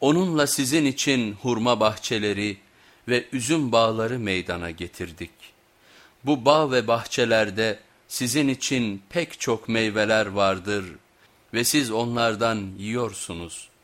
Onunla sizin için hurma bahçeleri ve üzüm bağları meydana getirdik. Bu bağ ve bahçelerde sizin için pek çok meyveler vardır ve siz onlardan yiyorsunuz.''